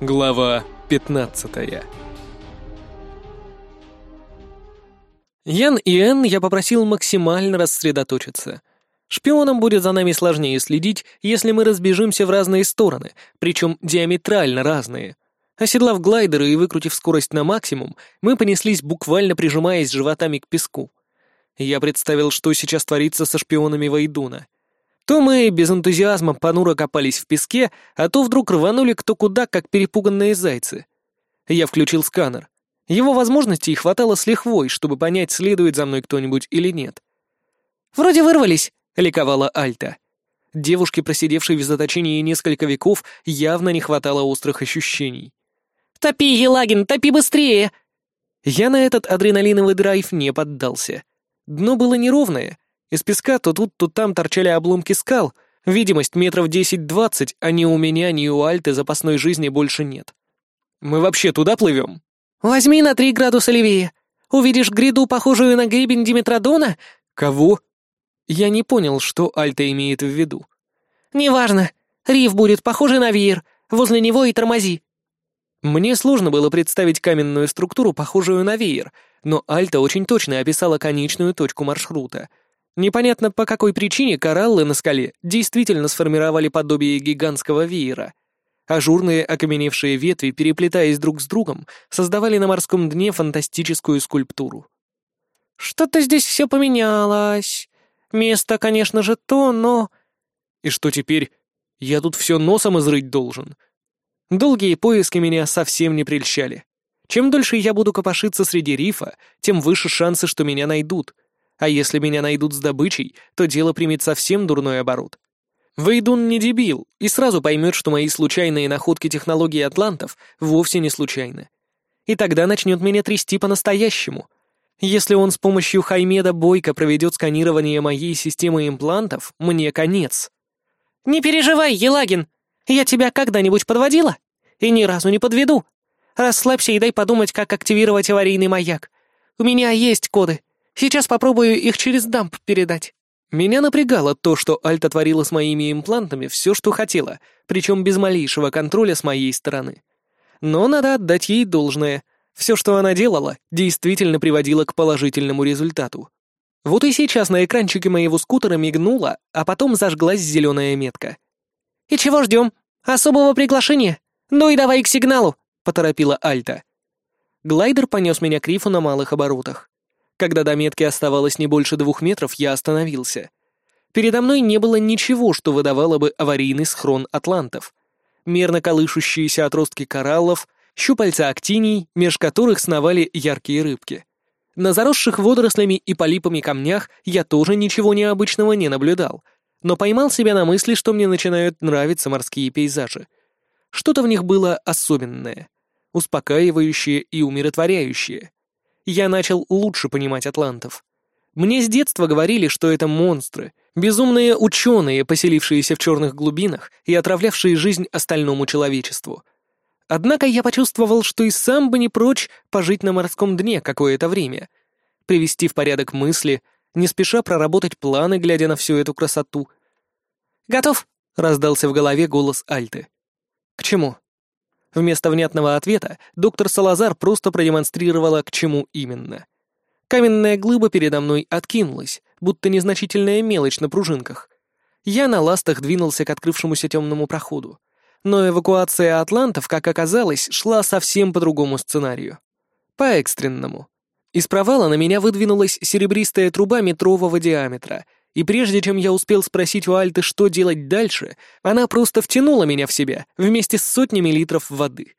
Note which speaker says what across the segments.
Speaker 1: Глава 15 Ян и Энн я попросил максимально рассредоточиться. Шпионам будет за нами сложнее следить, если мы разбежимся в разные стороны, причем диаметрально разные. Оседлав глайдеры и выкрутив скорость на максимум, мы понеслись, буквально прижимаясь животами к песку. Я представил, что сейчас творится со шпионами Вайдуна — то мы без энтузиазма понуро копались в песке, а то вдруг рванули кто куда, как перепуганные зайцы. Я включил сканер. Его возможностей хватало с лихвой, чтобы понять, следует за мной кто-нибудь или нет. «Вроде вырвались», — ликовала Альта. Девушке, просидевшей в заточении несколько веков, явно не хватало острых ощущений. «Топи, Елагин, топи быстрее!» Я на этот адреналиновый драйв не поддался. Дно было неровное, из песка то тут, то там торчали обломки скал. Видимость метров десять-двадцать, а ни у меня, ни у Альты запасной жизни больше нет. Мы вообще туда плывем? Возьми на три градуса левее. Увидишь гряду, похожую на гребень Димитродона? Кого? Я не понял, что Альта имеет в виду. Неважно. Риф будет похожий на веер. Возле него и тормози. Мне сложно было представить каменную структуру, похожую на веер, но Альта очень точно описала конечную точку маршрута — Непонятно по какой причине кораллы на скале действительно сформировали подобие гигантского веера. Ажурные окаменевшие ветви, переплетаясь друг с другом, создавали на морском дне фантастическую скульптуру. «Что-то здесь все поменялось. Место, конечно же, то, но...» «И что теперь? Я тут все носом изрыть должен». Долгие поиски меня совсем не прельщали. Чем дольше я буду копошиться среди рифа, тем выше шансы, что меня найдут — а если меня найдут с добычей, то дело примет совсем дурной оборот. Вейдун не дебил и сразу поймет, что мои случайные находки технологий атлантов вовсе не случайны. И тогда начнет меня трясти по-настоящему. Если он с помощью Хаймеда Бойко проведет сканирование моей системы имплантов, мне конец. «Не переживай, Елагин, я тебя когда-нибудь подводила? И ни разу не подведу. Расслабься и дай подумать, как активировать аварийный маяк. У меня есть коды, Сейчас попробую их через дамп передать». Меня напрягало то, что Альта творила с моими имплантами все, что хотела, причем без малейшего контроля с моей стороны. Но надо отдать ей должное. Все, что она делала, действительно приводило к положительному результату. Вот и сейчас на экранчике моего скутера мигнула, а потом зажглась зеленая метка. «И чего ждем? Особого приглашения? Ну и давай к сигналу!» — поторопила Альта. Глайдер понес меня к рифу на малых оборотах. Когда до метки оставалось не больше двух метров, я остановился. Передо мной не было ничего, что выдавало бы аварийный схрон атлантов. Мерно колышущиеся отростки кораллов, щупальца актиний, меж которых сновали яркие рыбки. На заросших водорослями и полипами камнях я тоже ничего необычного не наблюдал, но поймал себя на мысли, что мне начинают нравиться морские пейзажи. Что-то в них было особенное, успокаивающее и умиротворяющее я начал лучше понимать атлантов. Мне с детства говорили, что это монстры, безумные ученые, поселившиеся в черных глубинах и отравлявшие жизнь остальному человечеству. Однако я почувствовал, что и сам бы не прочь пожить на морском дне какое-то время, привести в порядок мысли, не спеша проработать планы, глядя на всю эту красоту. «Готов?» — раздался в голове голос Альты. «К чему?» Вместо внятного ответа доктор Салазар просто продемонстрировала, к чему именно. Каменная глыба передо мной откинулась, будто незначительная мелочь на пружинках. Я на ластах двинулся к открывшемуся темному проходу. Но эвакуация атлантов, как оказалось, шла совсем по другому сценарию. По экстренному. Из провала на меня выдвинулась серебристая труба метрового диаметра — и прежде чем я успел спросить у Альты, что делать дальше, она просто втянула меня в себя вместе с сотнями литров воды.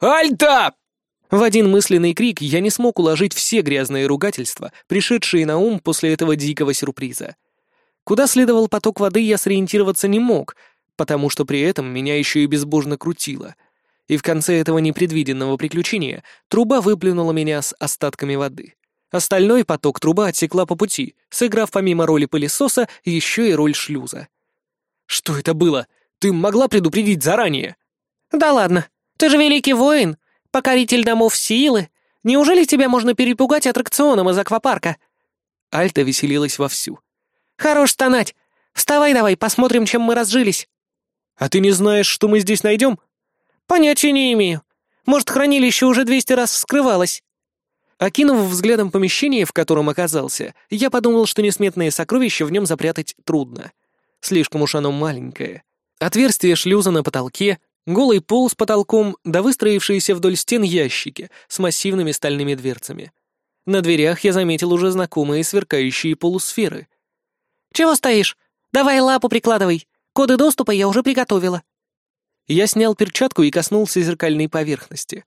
Speaker 1: «Альта!» В один мысленный крик я не смог уложить все грязные ругательства, пришедшие на ум после этого дикого сюрприза. Куда следовал поток воды, я сориентироваться не мог, потому что при этом меня еще и безбожно крутило. И в конце этого непредвиденного приключения труба выплюнула меня с остатками воды. Остальной поток труба отсекла по пути, сыграв помимо роли пылесоса еще и роль шлюза. «Что это было? Ты могла предупредить заранее?» «Да ладно. Ты же великий воин, покоритель домов силы. Неужели тебя можно перепугать аттракционом из аквапарка?» Альта веселилась вовсю. «Хорош стонать! Вставай давай, посмотрим, чем мы разжились!» «А ты не знаешь, что мы здесь найдем?» «Понятия не имею. Может, хранилище уже двести раз вскрывалось». Окинув взглядом помещение, в котором оказался, я подумал, что несметные сокровища в нем запрятать трудно. Слишком уж оно маленькое. Отверстие шлюза на потолке, голый пол с потолком, да выстроившиеся вдоль стен ящики с массивными стальными дверцами. На дверях я заметил уже знакомые сверкающие полусферы. «Чего стоишь? Давай лапу прикладывай. Коды доступа я уже приготовила». Я снял перчатку и коснулся зеркальной поверхности.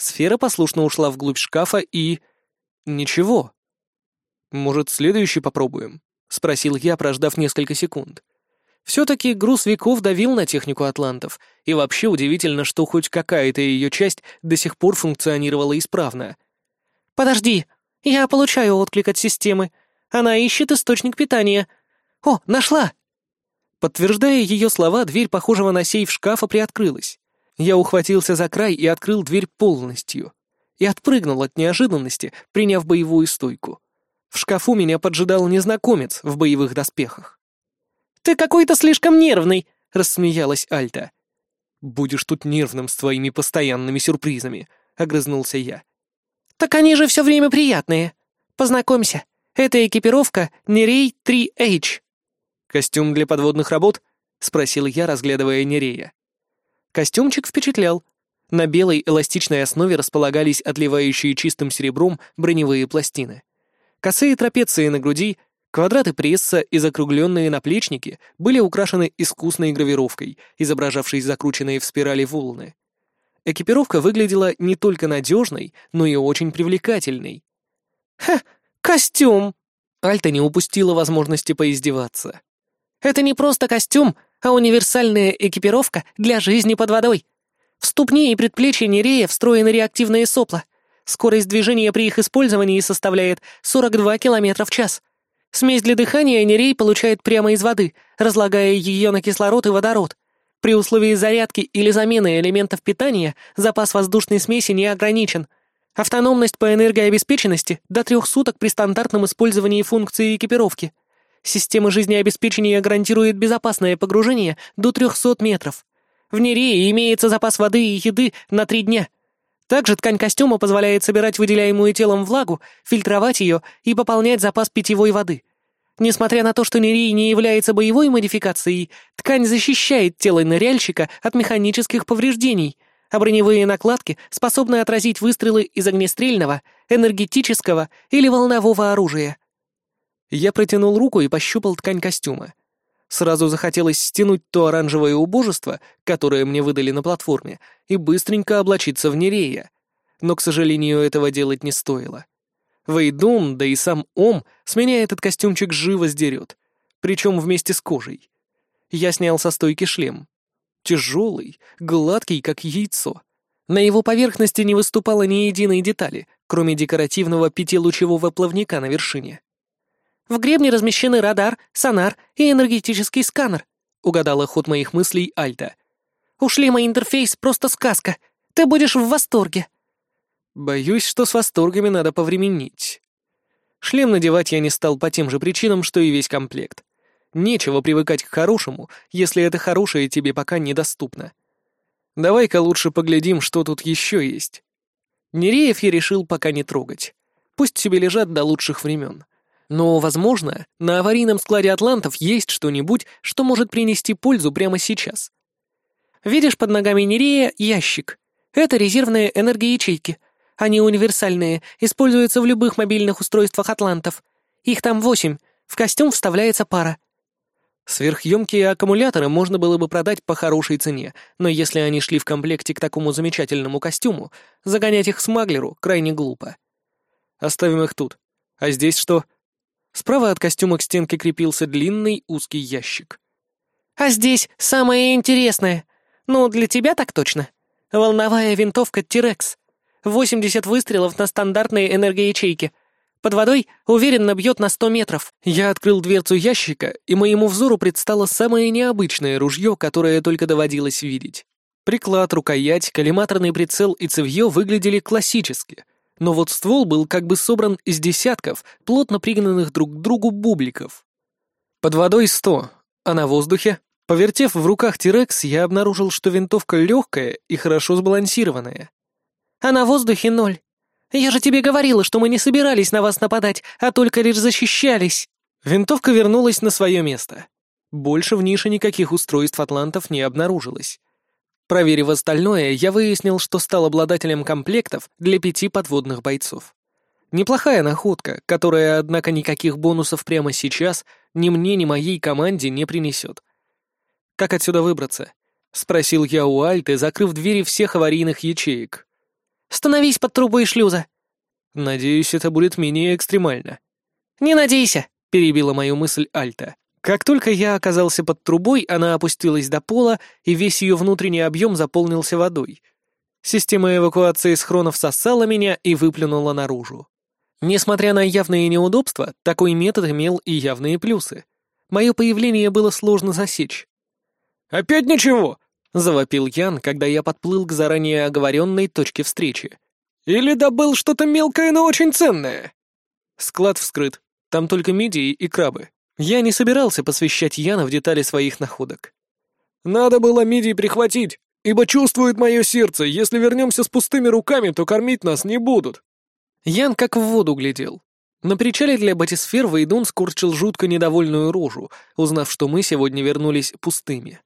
Speaker 1: Сфера послушно ушла вглубь шкафа и... Ничего. «Может, следующий попробуем?» — спросил я, прождав несколько секунд. Все-таки груз веков давил на технику атлантов, и вообще удивительно, что хоть какая-то ее часть до сих пор функционировала исправно. «Подожди, я получаю отклик от системы. Она ищет источник питания. О, нашла!» Подтверждая ее слова, дверь похожего на сейф шкафа приоткрылась. Я ухватился за край и открыл дверь полностью. И отпрыгнул от неожиданности, приняв боевую стойку. В шкафу меня поджидал незнакомец в боевых доспехах. «Ты какой-то слишком нервный!» — рассмеялась Альта. «Будешь тут нервным с твоими постоянными сюрпризами», — огрызнулся я. «Так они же все время приятные. Познакомься, это экипировка Нерей 3H». «Костюм для подводных работ?» — спросил я, разглядывая Нерея. Костюмчик впечатлял. На белой эластичной основе располагались отливающие чистым серебром броневые пластины. Косые трапеции на груди — Квадраты пресса и закругленные наплечники были украшены искусной гравировкой, изображавшей закрученные в спирали волны. Экипировка выглядела не только надежной, но и очень привлекательной. «Ха, костюм!» Альта не упустила возможности поиздеваться. «Это не просто костюм, а универсальная экипировка для жизни под водой. В ступни и предплечья Нерея встроены реактивные сопла. Скорость движения при их использовании составляет 42 км в час. Смесь для дыхания Нерей получает прямо из воды, разлагая ее на кислород и водород. При условии зарядки или замены элементов питания запас воздушной смеси не ограничен. Автономность по энергообеспеченности до трех суток при стандартном использовании функции экипировки. Система жизнеобеспечения гарантирует безопасное погружение до 300 метров. В Нерее имеется запас воды и еды на три дня — также ткань костюма позволяет собирать выделяемую телом влагу, фильтровать ее и пополнять запас питьевой воды. Несмотря на то, что нерей не является боевой модификацией, ткань защищает тело ныряльщика от механических повреждений, а броневые накладки способны отразить выстрелы из огнестрельного, энергетического или волнового оружия. Я протянул руку и пощупал ткань костюма. Сразу захотелось стянуть то оранжевое убожество, которое мне выдали на платформе, и быстренько облачиться в Нерея. Но, к сожалению, этого делать не стоило. Вейдун, да и сам Ом с меня этот костюмчик живо сдерет. Причем вместе с кожей. Я снял со стойки шлем. Тяжелый, гладкий, как яйцо. На его поверхности не выступало ни единой детали, кроме декоративного пятилучевого плавника на вершине. В гребне размещены радар, сонар и энергетический сканер», — угадала ход моих мыслей Альта. «У шлема интерфейс просто сказка. Ты будешь в восторге». Боюсь, что с восторгами надо повременить. Шлем надевать я не стал по тем же причинам, что и весь комплект. Нечего привыкать к хорошему, если это хорошее тебе пока недоступно. Давай-ка лучше поглядим, что тут еще есть. Нереев я решил пока не трогать. Пусть себе лежат до лучших времен. Но, возможно, на аварийном складе атлантов есть что-нибудь, что может принести пользу прямо сейчас. Видишь под ногами Нерея ящик. Это резервные энергоячейки. Они универсальные, используются в любых мобильных устройствах атлантов. Их там восемь, в костюм вставляется пара. Сверхъемкие аккумуляторы можно было бы продать по хорошей цене, но если они шли в комплекте к такому замечательному костюму, загонять их смаглеру крайне глупо. Оставим их тут. А здесь что? Справа от костюма к стенке крепился длинный узкий ящик. «А здесь самое интересное. Ну, для тебя так точно. Волновая винтовка «Тирекс». 80 выстрелов на стандартной энергоячейке. Под водой уверенно бьет на 100 метров. Я открыл дверцу ящика, и моему взору предстало самое необычное ружье, которое только доводилось видеть. Приклад, рукоять, коллиматорный прицел и цевье выглядели классически, но вот ствол был как бы собран из десятков плотно пригнанных друг к другу бубликов. Под водой сто, а на воздухе Повертев в руках Тирекс, я обнаружил, что винтовка легкая и хорошо сбалансированная.
Speaker 2: «А на воздухе ноль. Я же тебе говорила, что мы не собирались на вас нападать, а только лишь защищались».
Speaker 1: Винтовка вернулась на свое место. Больше в нише никаких устройств атлантов не обнаружилось. Проверив остальное, я выяснил, что стал обладателем комплектов для пяти подводных бойцов. Неплохая находка, которая, однако, никаких бонусов прямо сейчас ни мне, ни моей команде не принесет. «Как отсюда выбраться?» — спросил я у Альты, закрыв двери всех аварийных ячеек.
Speaker 2: «Становись под трубой шлюза».
Speaker 1: «Надеюсь, это будет менее экстремально».
Speaker 2: «Не надейся», —
Speaker 1: перебила мою мысль Альта. Как только я оказался под трубой, она опустилась до пола, и весь ее внутренний объем заполнился водой. Система эвакуации схронов сосала меня и выплюнула наружу. Несмотря на явные неудобства, такой метод имел и явные плюсы. Мое появление было сложно засечь.
Speaker 3: «Опять ничего?»
Speaker 1: — завопил Ян, когда я подплыл к заранее оговоренной точке встречи.
Speaker 3: «Или добыл что-то мелкое, но очень ценное?»
Speaker 1: Склад вскрыт. Там только мидии и крабы. Я не собирался посвящать Яна в детали своих находок.
Speaker 3: «Надо было мидии прихватить, ибо чувствует мое сердце, если вернемся с пустыми руками, то кормить нас не будут».
Speaker 1: Ян как в воду глядел. На причале для батисфер Вейдун скорчил жутко недовольную рожу, узнав, что мы сегодня вернулись пустыми.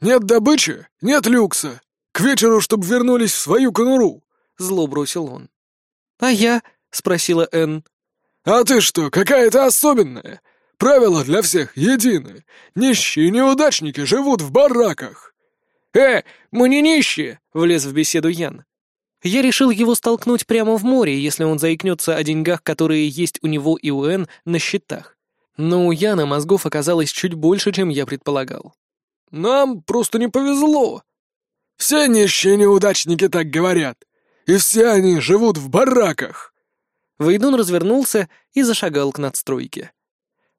Speaker 3: «Нет добычи, нет люкса. К вечеру, чтобы вернулись в свою конуру», — зло бросил он.
Speaker 1: «А я?» — спросила Энн.
Speaker 3: «А ты что, какая-то особенная? Правила для всех едины. Нищие неудачники живут в бараках».
Speaker 1: «Э, мы не нищие!» — влез в беседу Ян. Я решил его столкнуть прямо в море, если он заикнется о деньгах, которые есть у него и у Энн на счетах. Но у Яна мозгов оказалось чуть больше, чем я предполагал.
Speaker 3: Нам просто не повезло. Все нищие неудачники так говорят. И все они живут в бараках.
Speaker 1: Вейдун развернулся и зашагал к надстройке.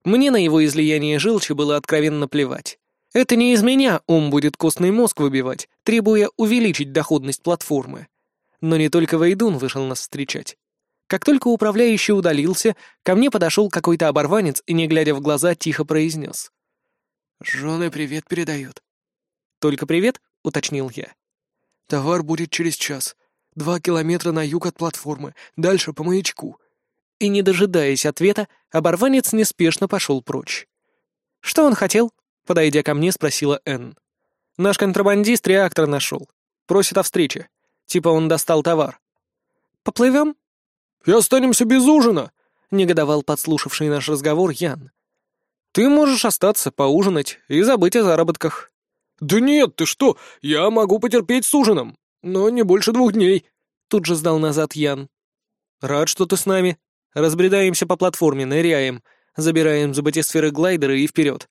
Speaker 1: Мне на его излияние желчи было откровенно плевать. Это не из меня ум будет костный мозг выбивать, требуя увеличить доходность платформы. Но не только Вейдун вышел нас встречать. Как только управляющий удалился, ко мне подошел какой-то оборванец и, не глядя в глаза, тихо произнес.
Speaker 4: «Жены привет передают».
Speaker 1: «Только привет?» — уточнил я.
Speaker 4: «Товар будет через час. Два километра на юг от платформы, дальше по маячку».
Speaker 1: И, не дожидаясь ответа, оборванец неспешно пошел прочь. «Что он хотел?» — подойдя ко мне, спросила Энн. «Наш контрабандист реактор нашел. Просит о встрече. Типа он достал товар». «Поплывем?»
Speaker 3: «И останемся без ужина», —
Speaker 1: негодовал подслушавший наш разговор Ян. Ты можешь остаться, поужинать и забыть о заработках».
Speaker 3: «Да нет, ты что, я могу потерпеть с ужином, но не больше двух дней», —
Speaker 1: тут же сдал назад Ян. «Рад, что ты с нами. Разбредаемся по платформе, ныряем, забираем за батисферы глайдеры и вперед».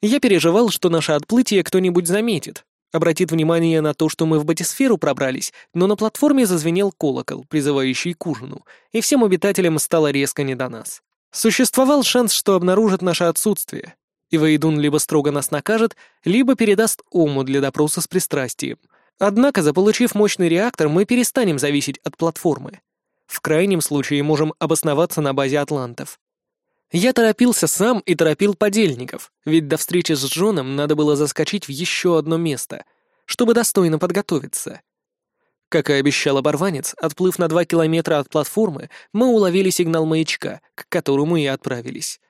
Speaker 1: Я переживал, что наше отплытие кто-нибудь заметит, обратит внимание на то, что мы в батисферу пробрались, но на платформе зазвенел колокол, призывающий к ужину, и всем обитателям стало резко не до нас. Существовал шанс, что обнаружат наше отсутствие, и Вейдун либо строго нас накажет, либо передаст Ому для допроса с пристрастием. Однако, заполучив мощный реактор, мы перестанем зависеть от платформы. В крайнем случае можем обосноваться на базе атлантов. Я торопился сам и торопил подельников, ведь до встречи с Джоном надо было заскочить в еще одно место, чтобы достойно подготовиться. Как и обещал оборванец, отплыв на два километра от платформы, мы уловили сигнал маячка, к которому и отправились.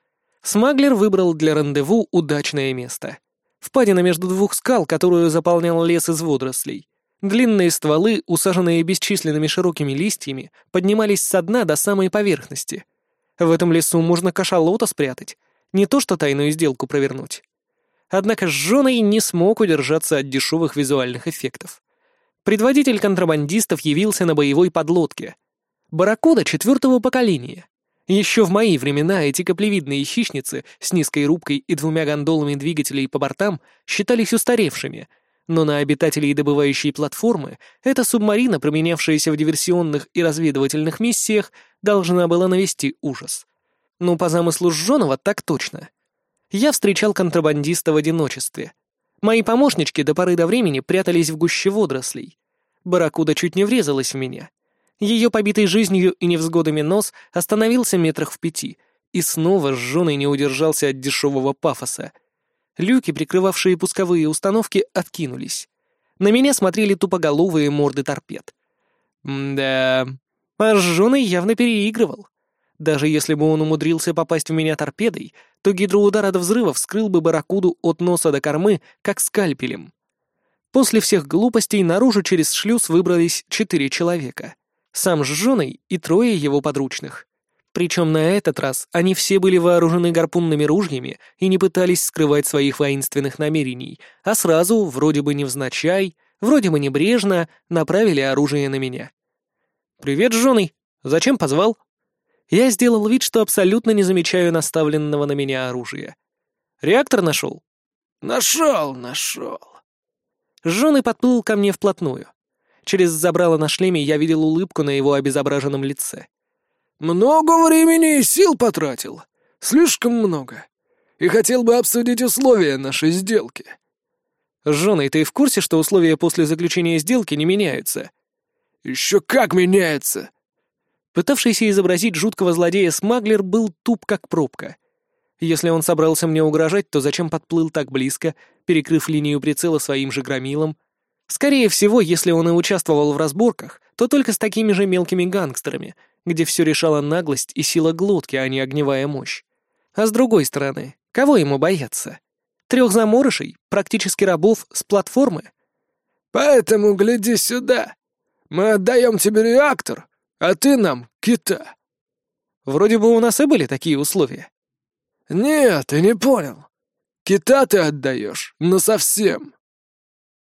Speaker 1: Смаглер выбрал для рандеву удачное место. Впадина между двух скал, которую заполнял лес из водорослей. Длинные стволы, усаженные бесчисленными широкими листьями, поднимались со дна до самой поверхности. В этом лесу можно кашалота спрятать, не то что тайную сделку провернуть. Однако Жженый не смог удержаться от дешевых визуальных эффектов. Предводитель контрабандистов явился на боевой подлодке. Барракуда четвертого поколения. Еще в мои времена эти каплевидные хищницы с низкой рубкой и двумя гондолами двигателей по бортам считались устаревшими, но на обитателей добывающей платформы эта субмарина, променявшаяся в диверсионных и разведывательных миссиях, должна была навести ужас. Ну, по замыслу Жжонова так точно. Я встречал контрабандиста в одиночестве. Мои помощнички до поры до времени прятались в гуще водорослей. Барракуда чуть не врезалась в меня. Ее побитый жизнью и невзгодами нос остановился метрах в пяти, и снова сжёный не удержался от дешевого пафоса. Люки, прикрывавшие пусковые установки, откинулись. На меня смотрели тупоголовые морды торпед. Да, а явно переигрывал. Даже если бы он умудрился попасть в меня торпедой, то гидроудар от взрыва вскрыл бы барракуду от носа до кормы, как скальпелем. После всех глупостей наружу через шлюз выбрались четыре человека. Сам жженый и трое его подручных. Причем на этот раз они все были вооружены гарпунными ружьями и не пытались скрывать своих воинственных намерений, а сразу, вроде бы невзначай, вроде бы небрежно, направили оружие на меня. «Привет, жженый! Зачем позвал?» Я сделал вид, что абсолютно не замечаю наставленного на меня оружия. «Реактор нашел?»
Speaker 3: «Нашел, нашел!»
Speaker 1: Жженый подплыл ко мне вплотную. Через забрало на шлеме я видел улыбку на его обезображенном лице.
Speaker 3: «Много времени и сил потратил. Слишком много. И хотел бы обсудить условия нашей сделки».
Speaker 1: «Жженый, ты в курсе, что условия после заключения сделки не меняются?»
Speaker 3: «Еще как меняются!»
Speaker 1: Пытавшийся изобразить жуткого злодея Смаглер был туп как пробка. Если он собрался мне угрожать, то зачем подплыл так близко, перекрыв линию прицела своим же громилом? Скорее всего, если он и участвовал в разборках, то только с такими же мелкими гангстерами, где все решала наглость и сила глотки, а не огневая мощь. А с другой стороны, кого ему бояться? Трех заморышей, практически рабов, с платформы?
Speaker 3: «Поэтому гляди сюда. Мы отдаем тебе реактор, а ты нам кита».
Speaker 1: Вроде бы у нас и были такие условия.
Speaker 3: «Нет, ты не понял. Кита ты отдаешь, но совсем.